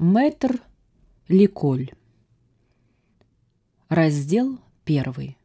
Мэтр Ликоль. Раздел первый.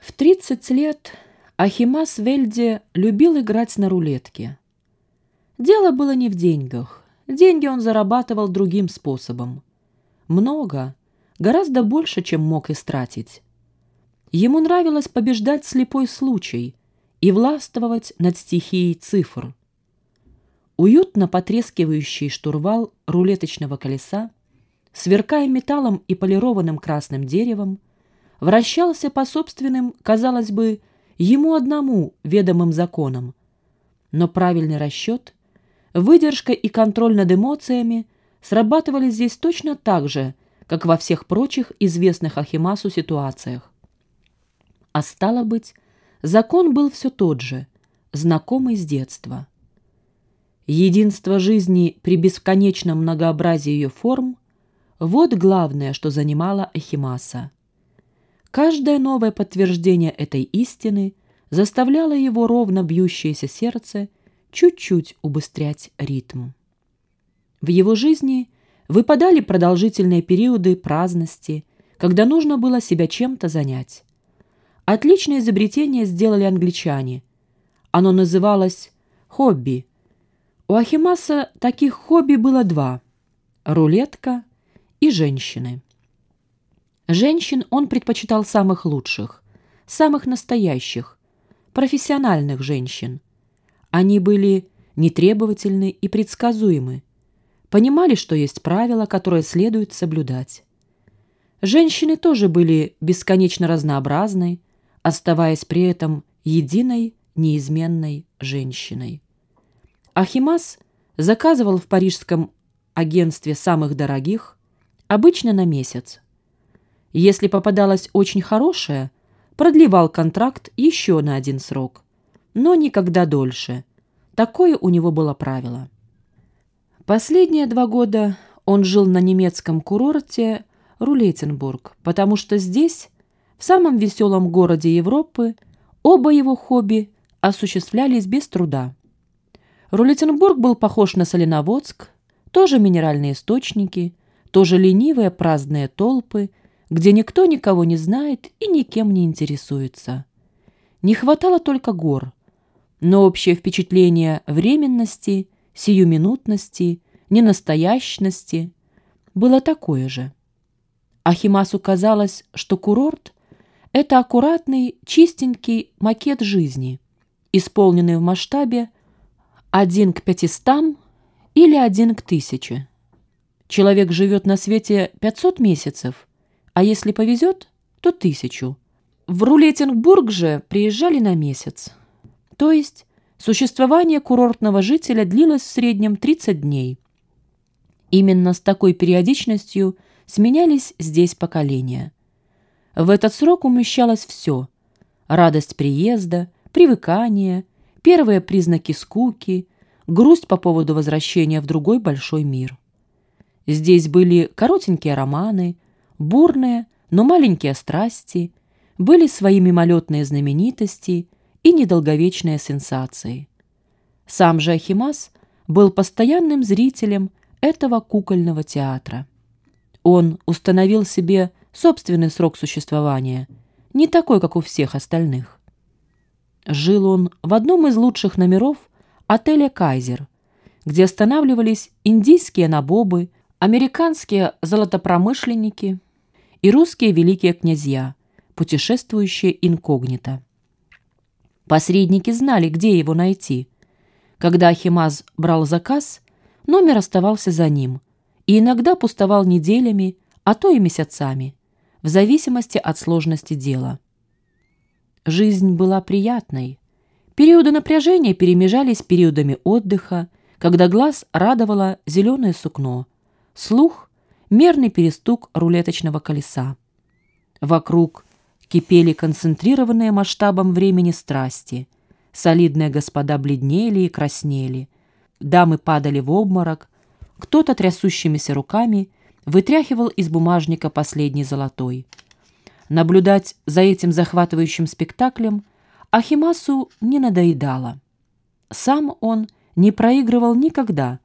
В 30 лет Ахимас Вельде любил играть на рулетке. Дело было не в деньгах. Деньги он зарабатывал другим способом. Много, гораздо больше, чем мог истратить. Ему нравилось побеждать слепой случай и властвовать над стихией цифр – Уютно потрескивающий штурвал рулеточного колеса, сверкая металлом и полированным красным деревом, вращался по собственным, казалось бы, ему одному ведомым законам. Но правильный расчет, выдержка и контроль над эмоциями срабатывали здесь точно так же, как во всех прочих известных Ахимасу ситуациях. А стало быть, закон был все тот же, знакомый с детства. Единство жизни при бесконечном многообразии ее форм – вот главное, что занимало Эхимаса. Каждое новое подтверждение этой истины заставляло его ровно бьющееся сердце чуть-чуть убыстрять ритм. В его жизни выпадали продолжительные периоды праздности, когда нужно было себя чем-то занять. Отличное изобретение сделали англичане. Оно называлось «хобби», у Ахимаса таких хобби было два – рулетка и женщины. Женщин он предпочитал самых лучших, самых настоящих, профессиональных женщин. Они были нетребовательны и предсказуемы, понимали, что есть правила, которые следует соблюдать. Женщины тоже были бесконечно разнообразны, оставаясь при этом единой неизменной женщиной. Ахимас заказывал в парижском агентстве самых дорогих, обычно на месяц. Если попадалась очень хорошая, продлевал контракт еще на один срок, но никогда дольше. Такое у него было правило. Последние два года он жил на немецком курорте Рулетенбург, потому что здесь, в самом веселом городе Европы, оба его хобби осуществлялись без труда. Рулетенбург был похож на Соленоводск, тоже минеральные источники, тоже ленивые праздные толпы, где никто никого не знает и никем не интересуется. Не хватало только гор, но общее впечатление временности, сиюминутности, ненастоящности было такое же. Ахимасу казалось, что курорт — это аккуратный, чистенький макет жизни, исполненный в масштабе один к пятистам или один к тысяче. Человек живет на свете 500 месяцев, а если повезет, то тысячу. В Рулетингбург же приезжали на месяц. То есть существование курортного жителя длилось в среднем 30 дней. Именно с такой периодичностью сменялись здесь поколения. В этот срок умещалось все – радость приезда, привыкание – первые признаки скуки, грусть по поводу возвращения в другой большой мир. Здесь были коротенькие романы, бурные, но маленькие страсти, были свои мимолетные знаменитости и недолговечные сенсации. Сам же Ахимас был постоянным зрителем этого кукольного театра. Он установил себе собственный срок существования, не такой, как у всех остальных. Жил он в одном из лучших номеров отеля «Кайзер», где останавливались индийские набобы, американские золотопромышленники и русские великие князья, путешествующие инкогнито. Посредники знали, где его найти. Когда Ахимаз брал заказ, номер оставался за ним и иногда пустовал неделями, а то и месяцами, в зависимости от сложности дела. Жизнь была приятной. Периоды напряжения перемежались периодами отдыха, когда глаз радовало зеленое сукно, слух — мерный перестук рулеточного колеса. Вокруг кипели концентрированные масштабом времени страсти. Солидные господа бледнели и краснели. Дамы падали в обморок. Кто-то трясущимися руками вытряхивал из бумажника последний золотой — Наблюдать за этим захватывающим спектаклем Ахимасу не надоедало. Сам он не проигрывал никогда,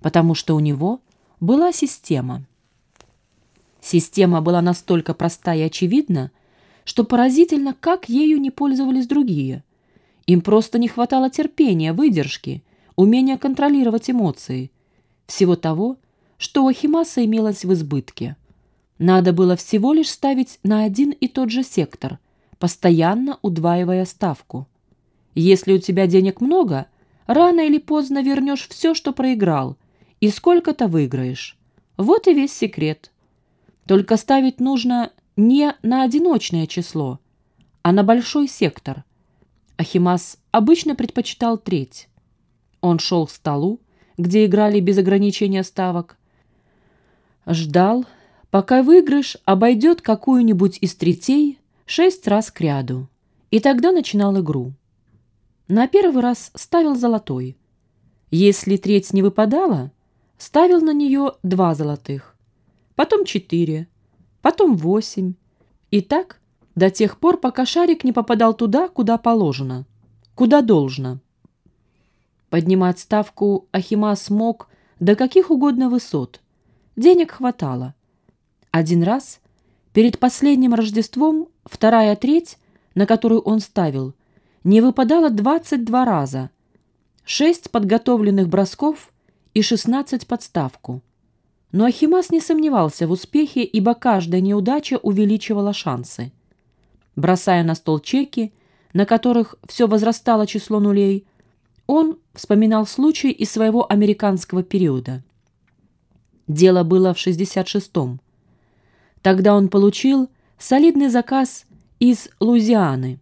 потому что у него была система. Система была настолько проста и очевидна, что поразительно, как ею не пользовались другие. Им просто не хватало терпения, выдержки, умения контролировать эмоции, всего того, что у Ахимаса имелось в избытке. Надо было всего лишь ставить на один и тот же сектор, постоянно удваивая ставку. Если у тебя денег много, рано или поздно вернешь все, что проиграл, и сколько-то выиграешь. Вот и весь секрет. Только ставить нужно не на одиночное число, а на большой сектор. Ахимас обычно предпочитал треть. Он шел к столу, где играли без ограничения ставок, ждал, пока выигрыш обойдет какую-нибудь из третей шесть раз к ряду, и тогда начинал игру. На первый раз ставил золотой. Если треть не выпадала, ставил на нее два золотых, потом четыре, потом восемь, и так до тех пор, пока шарик не попадал туда, куда положено, куда должно. Поднимать ставку Ахимас мог до каких угодно высот. Денег хватало. Один раз, перед последним Рождеством, вторая треть, на которую он ставил, не выпадала 22 раза, шесть подготовленных бросков и 16 подставку. Но Ахимас не сомневался в успехе, ибо каждая неудача увеличивала шансы. Бросая на стол чеки, на которых все возрастало число нулей, он вспоминал случай из своего американского периода. Дело было в 66-м. Тогда он получил солидный заказ из Луизианы.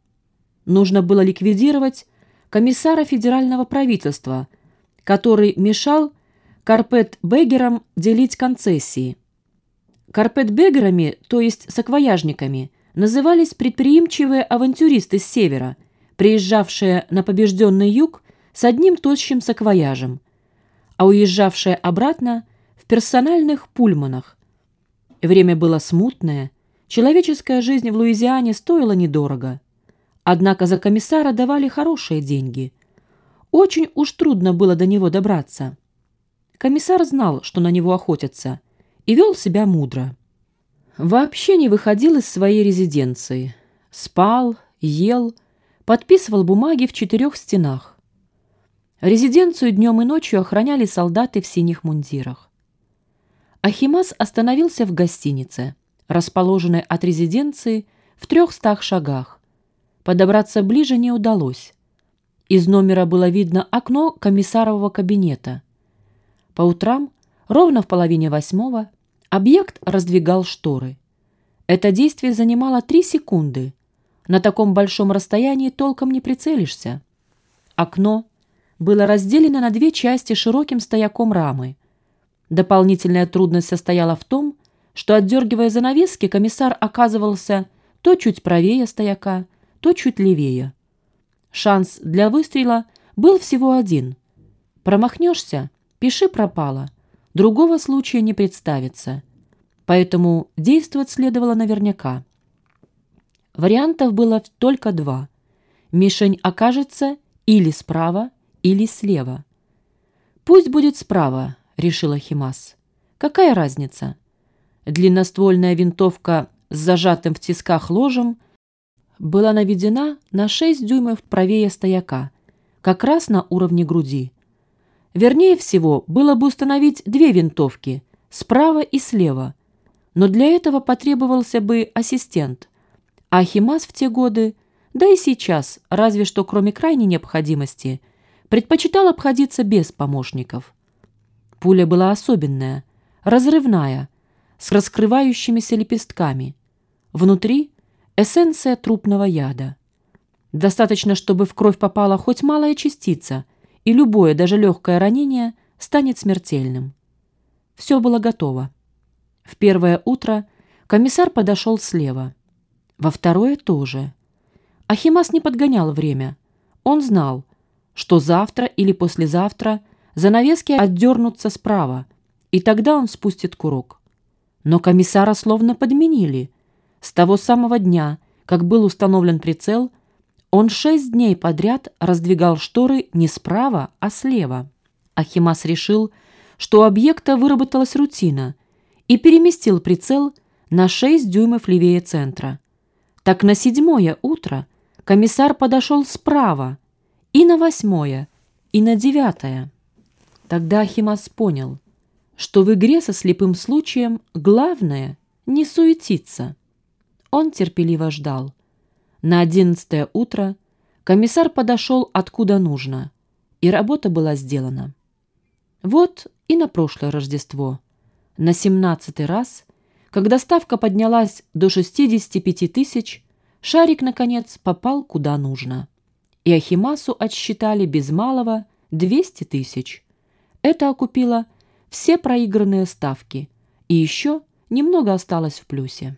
Нужно было ликвидировать комиссара федерального правительства, который мешал карпет-бегерам делить концессии. Карпет-бегерами, то есть саквояжниками, назывались предприимчивые авантюристы с севера, приезжавшие на побежденный юг с одним тощим саквояжем, а уезжавшие обратно в персональных пульманах, Время было смутное, человеческая жизнь в Луизиане стоила недорого. Однако за комиссара давали хорошие деньги. Очень уж трудно было до него добраться. Комиссар знал, что на него охотятся, и вел себя мудро. Вообще не выходил из своей резиденции. Спал, ел, подписывал бумаги в четырех стенах. Резиденцию днем и ночью охраняли солдаты в синих мундирах. Ахимас остановился в гостинице, расположенной от резиденции в трехстах шагах. Подобраться ближе не удалось. Из номера было видно окно комиссарового кабинета. По утрам, ровно в половине восьмого, объект раздвигал шторы. Это действие занимало три секунды. На таком большом расстоянии толком не прицелишься. Окно было разделено на две части широким стояком рамы – Дополнительная трудность состояла в том, что, отдергивая занавески, комиссар оказывался то чуть правее стояка, то чуть левее. Шанс для выстрела был всего один. Промахнешься, пиши пропало, другого случая не представится. Поэтому действовать следовало наверняка. Вариантов было только два. Мишень окажется или справа, или слева. Пусть будет справа, — решила Химас. «Какая разница?» Длинноствольная винтовка с зажатым в тисках ложем была наведена на 6 дюймов правее стояка, как раз на уровне груди. Вернее всего, было бы установить две винтовки, справа и слева, но для этого потребовался бы ассистент. А Химас в те годы, да и сейчас, разве что кроме крайней необходимости, предпочитал обходиться без помощников. Пуля была особенная, разрывная, с раскрывающимися лепестками. Внутри эссенция трупного яда. Достаточно, чтобы в кровь попала хоть малая частица, и любое, даже легкое ранение станет смертельным. Все было готово. В первое утро комиссар подошел слева. Во второе тоже. Ахимас не подгонял время. Он знал, что завтра или послезавтра – занавески отдернутся справа, и тогда он спустит курок. Но комиссара словно подменили. С того самого дня, как был установлен прицел, он шесть дней подряд раздвигал шторы не справа, а слева. Ахимас решил, что у объекта выработалась рутина, и переместил прицел на 6 дюймов левее центра. Так на седьмое утро комиссар подошел справа, и на восьмое, и на девятое. Тогда Ахимас понял, что в игре со слепым случаем главное — не суетиться. Он терпеливо ждал. На одиннадцатое утро комиссар подошел откуда нужно, и работа была сделана. Вот и на прошлое Рождество, на семнадцатый раз, когда ставка поднялась до 65 тысяч, шарик, наконец, попал куда нужно. И Ахимасу отсчитали без малого 200 тысяч. Это окупило все проигранные ставки, и еще немного осталось в плюсе.